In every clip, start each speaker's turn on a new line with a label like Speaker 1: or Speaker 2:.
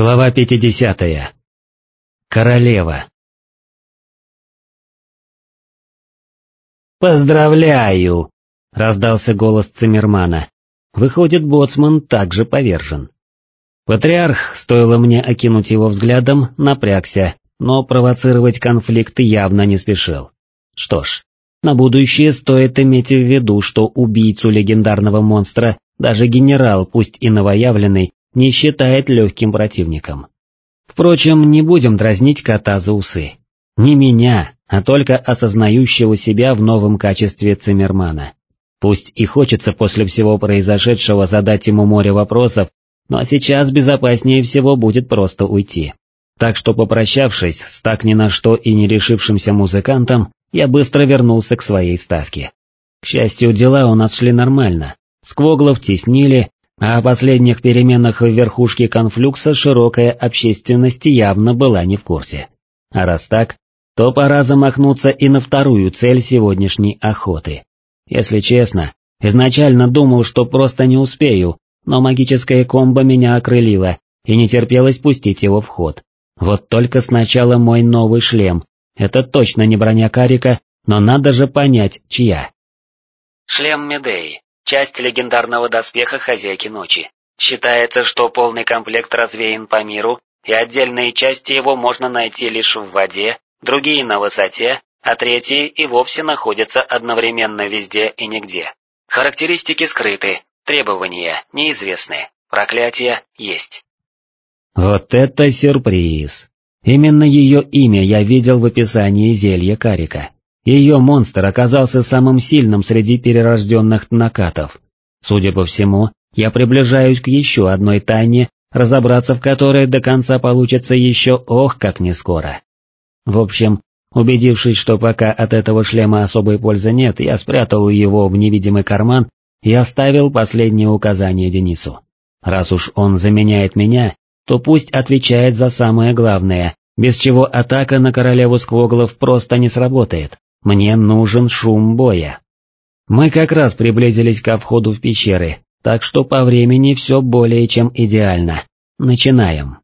Speaker 1: Глава 50. Королева. «Поздравляю!» — раздался голос Циммермана. Выходит, боцман также повержен. Патриарх, стоило мне окинуть его взглядом, напрягся, но провоцировать конфликт явно не спешил. Что ж, на будущее стоит иметь в виду, что убийцу легендарного монстра даже генерал, пусть и новоявленный, не считает легким противником. Впрочем, не будем дразнить кота за усы. Не меня, а только осознающего себя в новом качестве Циммермана. Пусть и хочется после всего произошедшего задать ему море вопросов, но сейчас безопаснее всего будет просто уйти. Так что попрощавшись с так ни на что и не решившимся музыкантом, я быстро вернулся к своей ставке. К счастью, дела у нас шли нормально. Сквоглов теснили, о последних переменах в верхушке конфлюкса широкая общественность явно была не в курсе. А раз так, то пора замахнуться и на вторую цель сегодняшней охоты. Если честно, изначально думал, что просто не успею, но магическая комбо меня окрылила, и не терпелось пустить его в ход. Вот только сначала мой новый шлем, это точно не броня Карика, но надо же понять, чья.
Speaker 2: Шлем Медеи. Часть легендарного доспеха Хозяйки Ночи. Считается, что полный комплект развеян по миру, и отдельные части его можно найти лишь в воде, другие на высоте, а третьи и вовсе находятся одновременно везде и нигде. Характеристики скрыты, требования неизвестны, проклятия есть.
Speaker 1: Вот это сюрприз! Именно ее имя я видел в описании зелья Карика. Ее монстр оказался самым сильным среди перерожденных накатов. Судя по всему, я приближаюсь к еще одной тайне, разобраться в которой до конца получится еще ох как не скоро. В общем, убедившись, что пока от этого шлема особой пользы нет, я спрятал его в невидимый карман и оставил последнее указание Денису. Раз уж он заменяет меня, то пусть отвечает за самое главное, без чего атака на королеву Сквоглов просто не сработает. Мне нужен шум боя. Мы как раз приблизились ко входу в пещеры, так что по времени все более чем идеально. Начинаем.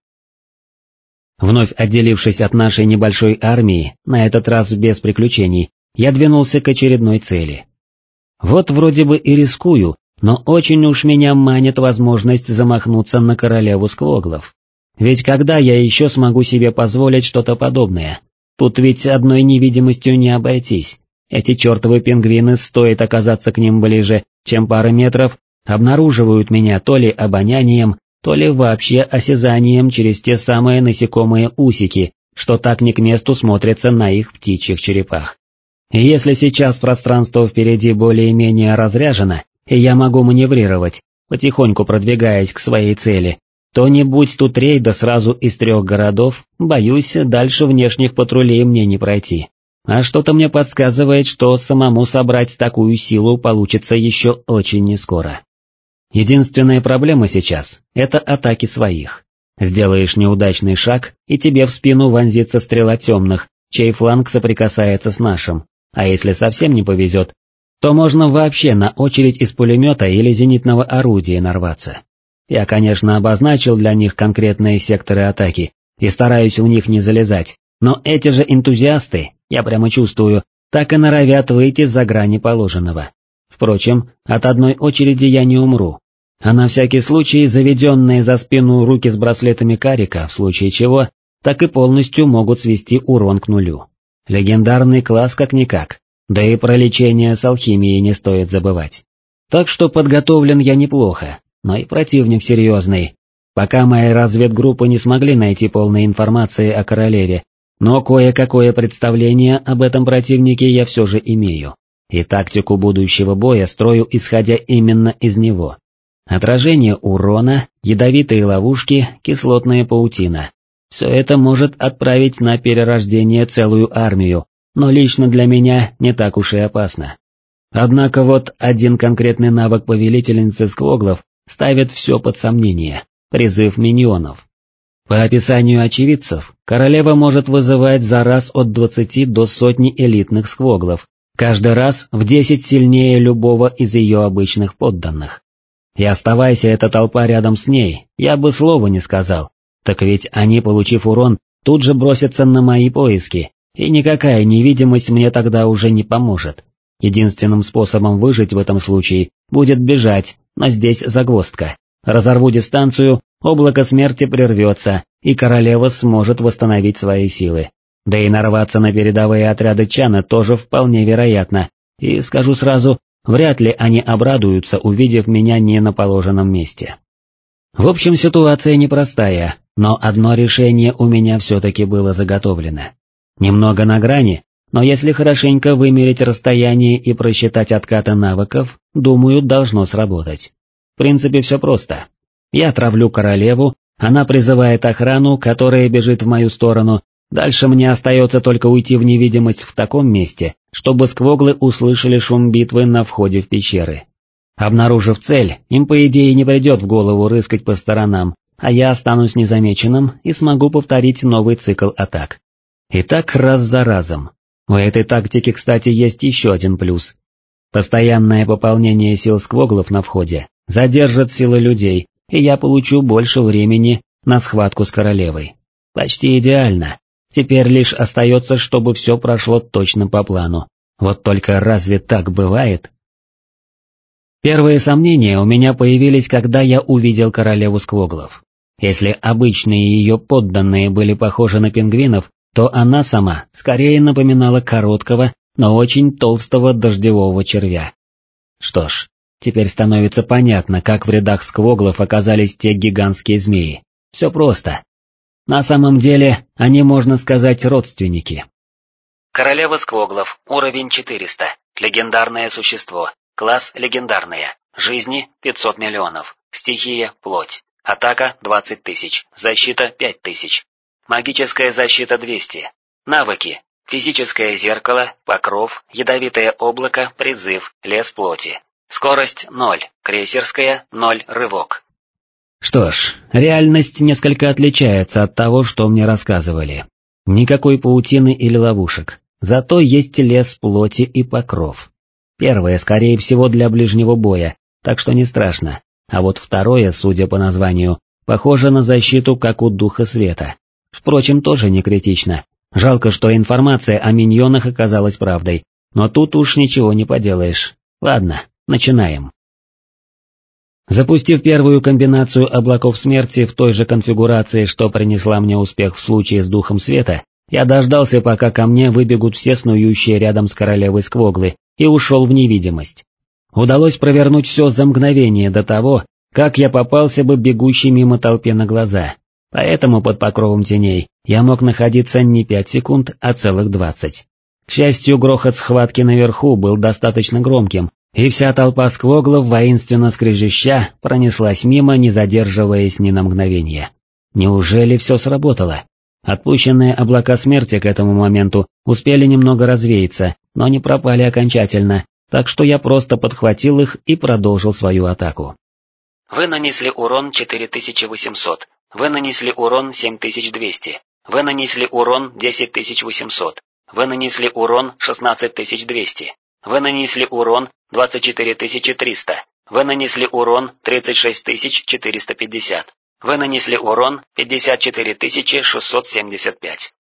Speaker 1: Вновь отделившись от нашей небольшой армии, на этот раз без приключений, я двинулся к очередной цели. Вот вроде бы и рискую, но очень уж меня манит возможность замахнуться на королеву Сквоглов. Ведь когда я еще смогу себе позволить что-то подобное? Тут ведь одной невидимостью не обойтись. Эти чертовы пингвины, стоит оказаться к ним ближе, чем пара метров, обнаруживают меня то ли обонянием, то ли вообще осязанием через те самые насекомые усики, что так не к месту смотрятся на их птичьих черепах. И если сейчас пространство впереди более-менее разряжено, и я могу маневрировать, потихоньку продвигаясь к своей цели, то не будь тут рейда сразу из трех городов, боюсь, дальше внешних патрулей мне не пройти. А что-то мне подсказывает, что самому собрать такую силу получится еще очень нескоро. Единственная проблема сейчас — это атаки своих. Сделаешь неудачный шаг, и тебе в спину вонзится стрела темных, чей фланг соприкасается с нашим, а если совсем не повезет, то можно вообще на очередь из пулемета или зенитного орудия нарваться. Я, конечно, обозначил для них конкретные секторы атаки и стараюсь у них не залезать, но эти же энтузиасты, я прямо чувствую, так и норовят выйти за грани положенного. Впрочем, от одной очереди я не умру, а на всякий случай заведенные за спину руки с браслетами карика, в случае чего, так и полностью могут свести урон к нулю. Легендарный класс как-никак, да и про лечение с алхимией не стоит забывать. Так что подготовлен я неплохо, но и противник серьезный. Пока мои разведгруппы не смогли найти полной информации о королеве, но кое-какое представление об этом противнике я все же имею, и тактику будущего боя строю исходя именно из него. Отражение урона, ядовитые ловушки, кислотная паутина. Все это может отправить на перерождение целую армию, но лично для меня не так уж и опасно. Однако вот один конкретный навык повелительницы Сквоглов ставит все под сомнение, призыв миньонов. По описанию очевидцев, королева может вызывать за раз от 20 до сотни элитных сквоглов, каждый раз в 10 сильнее любого из ее обычных подданных. И оставайся эта толпа рядом с ней, я бы слова не сказал, Так ведь они, получив урон, тут же бросятся на мои поиски, и никакая невидимость мне тогда уже не поможет. Единственным способом выжить в этом случае будет бежать, но здесь загвоздка. Разорву дистанцию, облако смерти прервется, и королева сможет восстановить свои силы. Да и нарваться на передовые отряды Чана тоже вполне вероятно, и, скажу сразу, вряд ли они обрадуются, увидев меня не на положенном месте. В общем, ситуация непростая, но одно решение у меня все-таки было заготовлено. Немного на грани, но если хорошенько вымерить расстояние и просчитать откаты навыков, думаю, должно сработать. В принципе, все просто. Я травлю королеву, она призывает охрану, которая бежит в мою сторону, дальше мне остается только уйти в невидимость в таком месте, чтобы сквоглы услышали шум битвы на входе в пещеры. Обнаружив цель, им по идее не придет в голову рыскать по сторонам, а я останусь незамеченным и смогу повторить новый цикл атак. И так раз за разом. У этой тактики, кстати, есть еще один плюс. Постоянное пополнение сил сквоглов на входе задержит силы людей, и я получу больше времени на схватку с королевой. Почти идеально. Теперь лишь остается, чтобы все прошло точно по плану. Вот только разве так бывает? Первые сомнения у меня появились, когда я увидел королеву сквоглов. Если обычные ее подданные были похожи на пингвинов, то она сама скорее напоминала короткого, но очень толстого дождевого червя. Что ж, Теперь становится понятно, как в рядах сквоглов оказались те гигантские змеи. Все просто. На самом деле, они, можно сказать, родственники.
Speaker 2: Королева сквоглов, уровень 400, легендарное существо, класс легендарная, жизни 500 миллионов, стихия плоть, атака 20 тысяч, защита 5 тысяч, магическая защита 200, навыки, физическое зеркало, покров, ядовитое облако, призыв, лес плоти, Скорость ноль, крейсерская ноль рывок.
Speaker 1: Что ж, реальность несколько отличается от того, что мне рассказывали. Никакой паутины или ловушек, зато есть лес плоти и покров. Первое, скорее всего, для ближнего боя, так что не страшно, а вот второе, судя по названию, похоже на защиту, как у Духа Света. Впрочем, тоже не критично. Жалко, что информация о миньонах оказалась правдой, но тут уж ничего не поделаешь. Ладно, Начинаем. Запустив первую комбинацию облаков смерти в той же конфигурации, что принесла мне успех в случае с Духом Света, я дождался, пока ко мне выбегут все снующие рядом с королевой сквоглы, и ушел в невидимость. Удалось провернуть все за мгновение до того, как я попался бы бегущей мимо толпе на глаза, поэтому под покровом теней я мог находиться не пять секунд, а целых двадцать. К счастью, грохот схватки наверху был достаточно громким, и вся толпа сквоглов воинственно скрежеща пронеслась мимо, не задерживаясь ни на мгновение. Неужели все сработало? Отпущенные облака смерти к этому моменту успели немного развеяться, но не пропали окончательно, так что я просто подхватил их и продолжил свою атаку.
Speaker 2: Вы нанесли урон 4800, вы нанесли урон 7200, вы нанесли урон 10800, вы нанесли урон 16200, вы нанесли урон 24300. Вы нанесли урон 36450. Вы нанесли урон 54675.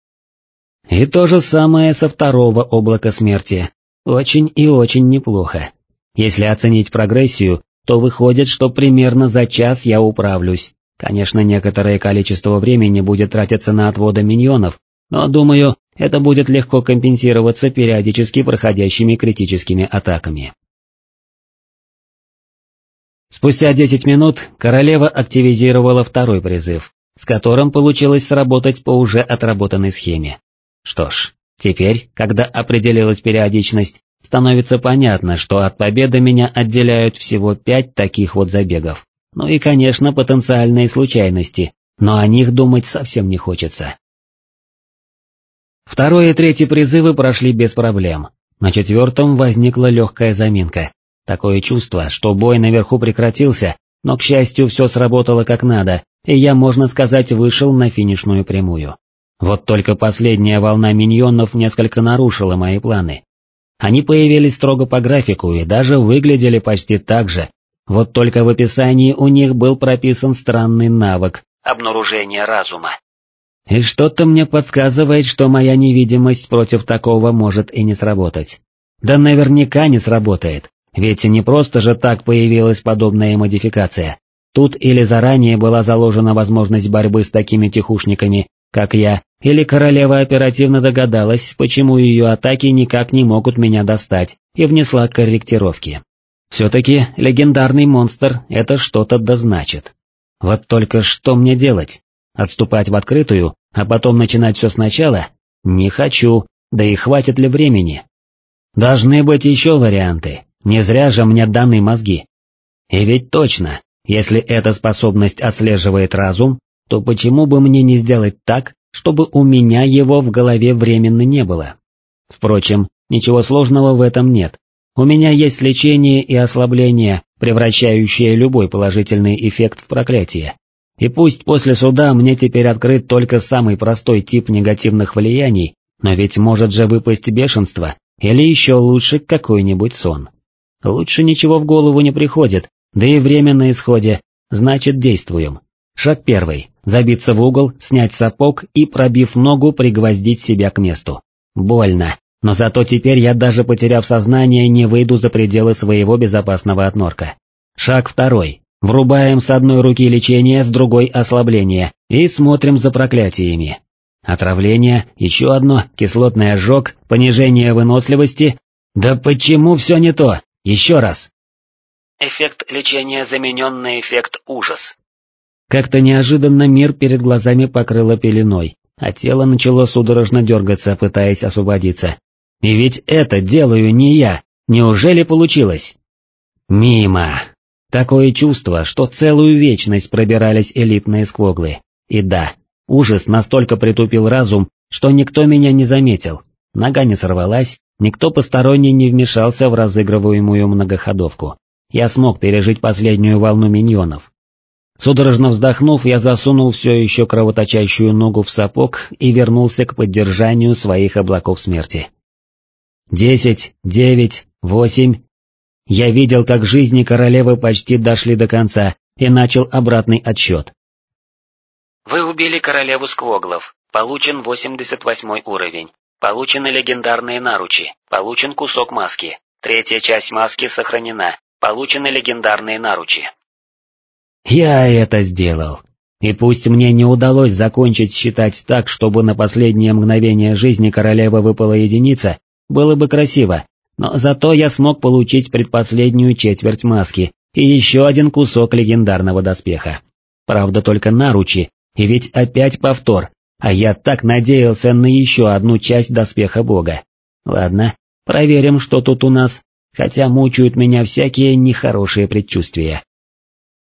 Speaker 1: И то же самое со второго облака смерти. Очень и очень неплохо. Если оценить прогрессию, то выходит, что примерно за час я управлюсь. Конечно, некоторое количество времени будет тратиться на отводы миньонов, но, думаю, это будет легко компенсироваться периодически проходящими критическими атаками. Спустя 10 минут королева активизировала второй призыв, с которым получилось сработать по уже отработанной схеме. Что ж, теперь, когда определилась периодичность, становится понятно, что от победы меня отделяют всего пять таких вот забегов. Ну и, конечно, потенциальные случайности, но о них думать совсем не хочется. Второй и третий призывы прошли без проблем. На четвертом возникла легкая заминка. Такое чувство, что бой наверху прекратился, но, к счастью, все сработало как надо, и я, можно сказать, вышел на финишную прямую. Вот только последняя волна миньонов несколько нарушила мои планы. Они появились строго по графику и даже выглядели почти так же, вот только в описании у них был прописан странный навык,
Speaker 2: обнаружение разума.
Speaker 1: И что-то мне подсказывает, что моя невидимость против такого может и не сработать. Да наверняка не сработает, ведь не просто же так появилась подобная модификация. Тут или заранее была заложена возможность борьбы с такими тихушниками, как я, или королева оперативно догадалась, почему ее атаки никак не могут меня достать, и внесла корректировки. Все-таки легендарный монстр — это что-то да значит. Вот только что мне делать? Отступать в открытую, а потом начинать все сначала? Не хочу, да и хватит ли времени? Должны быть еще варианты, не зря же мне даны мозги. И ведь точно, если эта способность отслеживает разум, то почему бы мне не сделать так, чтобы у меня его в голове временно не было? Впрочем, ничего сложного в этом нет. У меня есть лечение и ослабление, превращающее любой положительный эффект в проклятие. И пусть после суда мне теперь открыт только самый простой тип негативных влияний, но ведь может же выпасть бешенство, или еще лучше какой-нибудь сон. Лучше ничего в голову не приходит, да и время на исходе, значит действуем. Шаг первый. Забиться в угол, снять сапог и, пробив ногу, пригвоздить себя к месту. Больно, но зато теперь я даже потеряв сознание не выйду за пределы своего безопасного отнорка. Шаг второй. Врубаем с одной руки лечение, с другой ослабление, и смотрим за проклятиями. Отравление, еще одно, кислотный ожог, понижение выносливости. Да почему все не то? Еще раз.
Speaker 2: Эффект лечения заменен на эффект ужас.
Speaker 1: Как-то неожиданно мир перед глазами покрыло пеленой, а тело начало судорожно дергаться, пытаясь освободиться. И ведь это делаю не я, неужели получилось? Мимо. Такое чувство, что целую вечность пробирались элитные сквоглы. И да, ужас настолько притупил разум, что никто меня не заметил. Нога не сорвалась, никто посторонний не вмешался в разыгрываемую многоходовку я смог пережить последнюю волну миньонов. Судорожно вздохнув, я засунул все еще кровоточащую ногу в сапог и вернулся к поддержанию своих облаков смерти. Десять, девять, восемь. Я видел, как жизни королевы почти дошли до конца, и начал обратный отсчет.
Speaker 2: Вы убили королеву Сквоглов, получен 88 уровень, получены легендарные наручи, получен кусок маски, третья часть маски сохранена, Получены легендарные наручи.
Speaker 1: Я это сделал. И пусть мне не удалось закончить считать так, чтобы на последнее мгновение жизни королевы выпала единица, было бы красиво, но зато я смог получить предпоследнюю четверть маски и еще один кусок легендарного доспеха. Правда только наручи, и ведь опять повтор, а я так надеялся на еще одну часть доспеха бога. Ладно, проверим, что тут у нас хотя мучают меня всякие нехорошие предчувствия.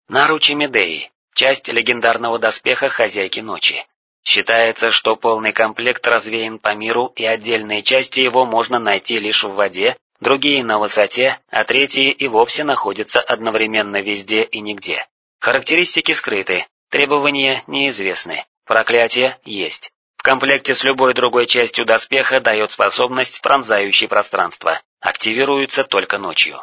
Speaker 2: Наручи Медеи, часть легендарного доспеха Хозяйки Ночи. Считается, что полный комплект развеян по миру и отдельные части его можно найти лишь в воде, другие на высоте, а третьи и вовсе находятся одновременно везде и нигде. Характеристики скрыты, требования неизвестны, проклятие есть. В комплекте с любой другой частью доспеха дает способность, пронзающей пространство. Активируется только ночью.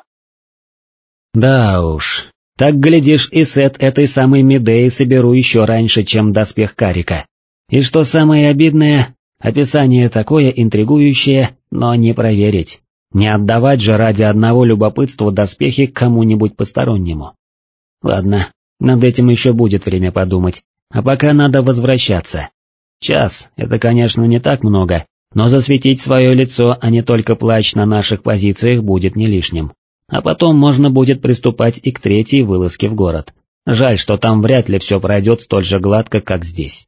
Speaker 1: Да уж, так глядишь и сет этой самой Медеи соберу еще раньше, чем доспех Карика. И что самое обидное, описание такое интригующее, но не проверить. Не отдавать же ради одного любопытства доспехи кому-нибудь постороннему. Ладно, над этим еще будет время подумать, а пока надо возвращаться. Час — это, конечно, не так много, но засветить свое лицо, а не только плащ на наших позициях будет не лишним. А потом можно будет приступать и к третьей вылазке в город. Жаль, что там вряд ли все пройдет столь же гладко, как здесь.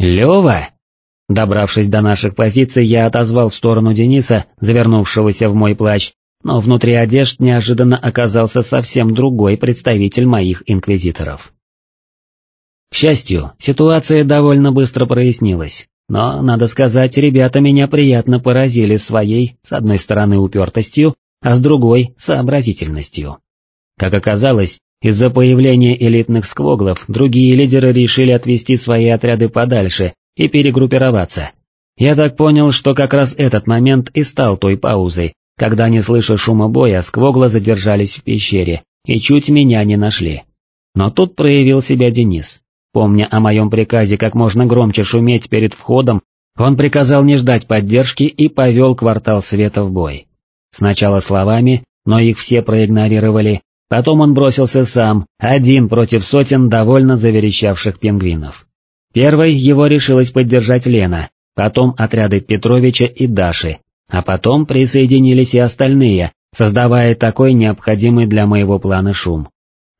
Speaker 1: «Лева!» Добравшись до наших позиций, я отозвал в сторону Дениса, завернувшегося в мой плащ, но внутри одежд неожиданно оказался совсем другой представитель моих инквизиторов. К счастью, ситуация довольно быстро прояснилась, но, надо сказать, ребята меня приятно поразили своей, с одной стороны, упертостью, а с другой — сообразительностью. Как оказалось, из-за появления элитных сквоглов другие лидеры решили отвести свои отряды подальше и перегруппироваться. Я так понял, что как раз этот момент и стал той паузой, когда, не слыша шума боя, сквогла задержались в пещере и чуть меня не нашли. Но тут проявил себя Денис. Помня о моем приказе как можно громче шуметь перед входом, он приказал не ждать поддержки и повел квартал света в бой. Сначала словами, но их все проигнорировали, потом он бросился сам, один против сотен довольно заверещавших пингвинов. Первой его решилась поддержать Лена, потом отряды Петровича и Даши, а потом присоединились и остальные, создавая такой необходимый для моего плана шум.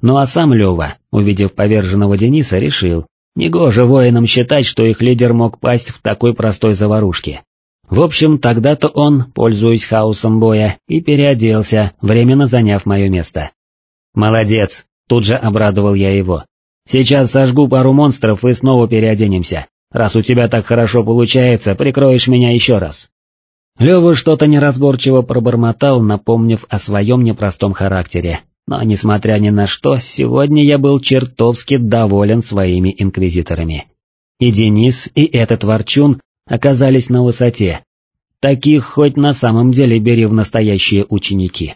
Speaker 1: Ну а сам Лёва, увидев поверженного Дениса, решил, негоже воинам считать, что их лидер мог пасть в такой простой заварушке. В общем, тогда-то он, пользуясь хаосом боя, и переоделся, временно заняв мое место. «Молодец!» — тут же обрадовал я его. «Сейчас сожгу пару монстров и снова переоденемся. Раз у тебя так хорошо получается, прикроешь меня еще раз». Лёва что-то неразборчиво пробормотал, напомнив о своем непростом характере, но, несмотря ни на что, сегодня я был чертовски доволен своими инквизиторами. И Денис, и этот ворчун оказались на высоте. Таких хоть на самом деле бери в настоящие ученики.